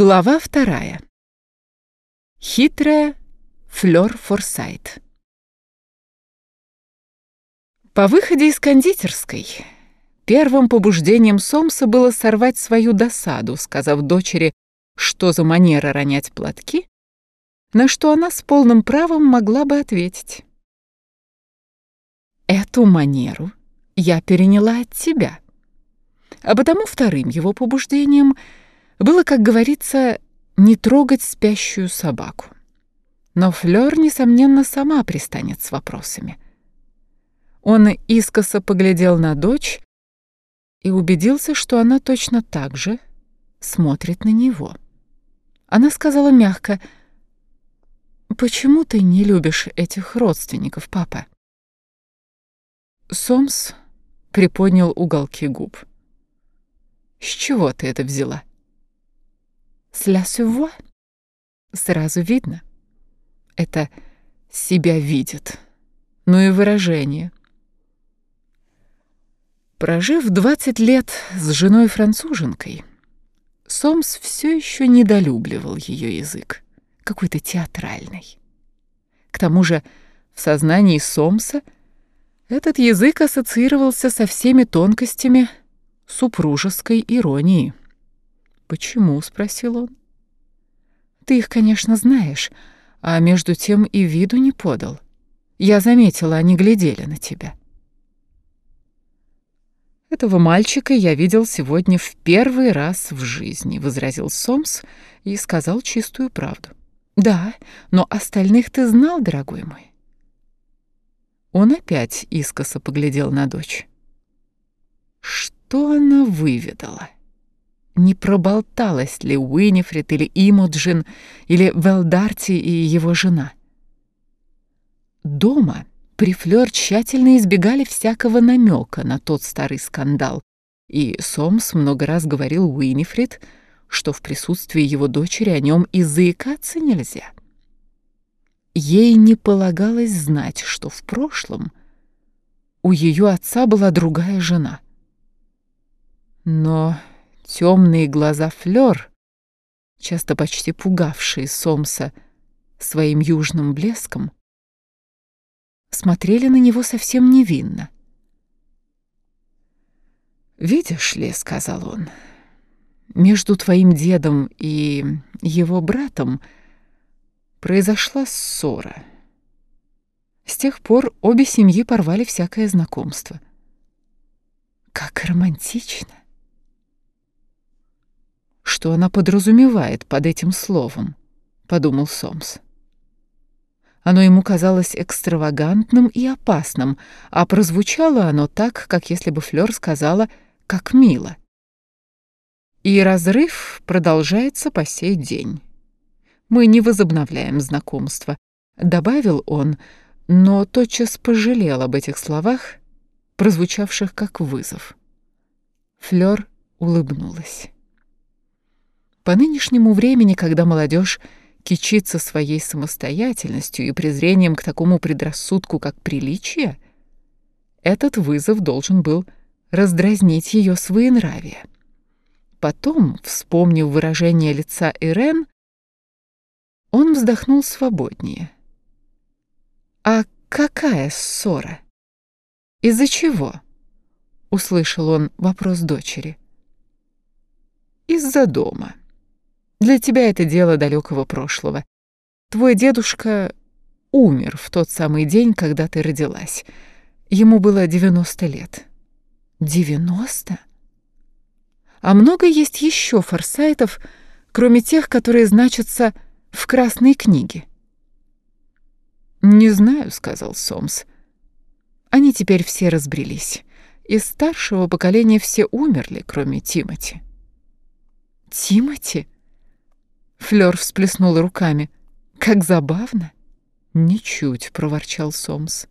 Глава вторая. Хитрая Флёр Форсайт. По выходе из кондитерской первым побуждением Сомса было сорвать свою досаду, сказав дочери, что за манера ронять платки, на что она с полным правом могла бы ответить. «Эту манеру я переняла от тебя», а потому вторым его побуждением — было, как говорится, не трогать спящую собаку. Но Флёр, несомненно, сама пристанет с вопросами. Он искоса поглядел на дочь и убедился, что она точно так же смотрит на него. Она сказала мягко, «Почему ты не любишь этих родственников, папа?» Сомс приподнял уголки губ. «С чего ты это взяла?» Cela se. Сразу видно. Это себя видит. Ну и выражение. Прожив 20 лет с женой-француженкой, Сомс все еще недолюбливал ее язык, какой-то театральный. К тому же в сознании Сомса этот язык ассоциировался со всеми тонкостями супружеской иронии. «Почему?» — спросил он. «Ты их, конечно, знаешь, а между тем и виду не подал. Я заметила, они глядели на тебя». «Этого мальчика я видел сегодня в первый раз в жизни», — возразил Сомс и сказал чистую правду. «Да, но остальных ты знал, дорогой мой». Он опять искоса поглядел на дочь. Что она выведала? Не проболталась ли Уинифред или Имоджин или Велдарти и его жена. Дома при Флёр тщательно избегали всякого намека на тот старый скандал, и Сомс много раз говорил Уинифред, что в присутствии его дочери о нем и заикаться нельзя. Ей не полагалось знать, что в прошлом у ее отца была другая жена. Но Темные глаза Флёр, часто почти пугавшие Сомса своим южным блеском, смотрели на него совсем невинно. «Видишь ли», — сказал он, — «между твоим дедом и его братом произошла ссора. С тех пор обе семьи порвали всякое знакомство. Как романтично! Что она подразумевает под этим словом, подумал Сомс. Оно ему казалось экстравагантным и опасным, а прозвучало оно так, как если бы Флёр сказала «как мило». И разрыв продолжается по сей день. Мы не возобновляем знакомство, добавил он, но тотчас пожалел об этих словах, прозвучавших как вызов. Флёр улыбнулась. По нынешнему времени, когда молодежь кичится своей самостоятельностью и презрением к такому предрассудку, как приличие, этот вызов должен был раздразнить ее своенравие. Потом, вспомнив выражение лица Ирен, он вздохнул свободнее. «А какая ссора? Из-за чего?» — услышал он вопрос дочери. «Из-за дома». Для тебя это дело далекого прошлого. Твой дедушка умер в тот самый день, когда ты родилась. Ему было 90 лет. 90? А много есть еще форсайтов, кроме тех, которые значатся в Красной книге? «Не знаю», — сказал Сомс. «Они теперь все разбрелись. Из старшего поколения все умерли, кроме Тимати». «Тимати?» Флёр всплеснула руками. «Как забавно!» «Ничуть», — проворчал Сомс.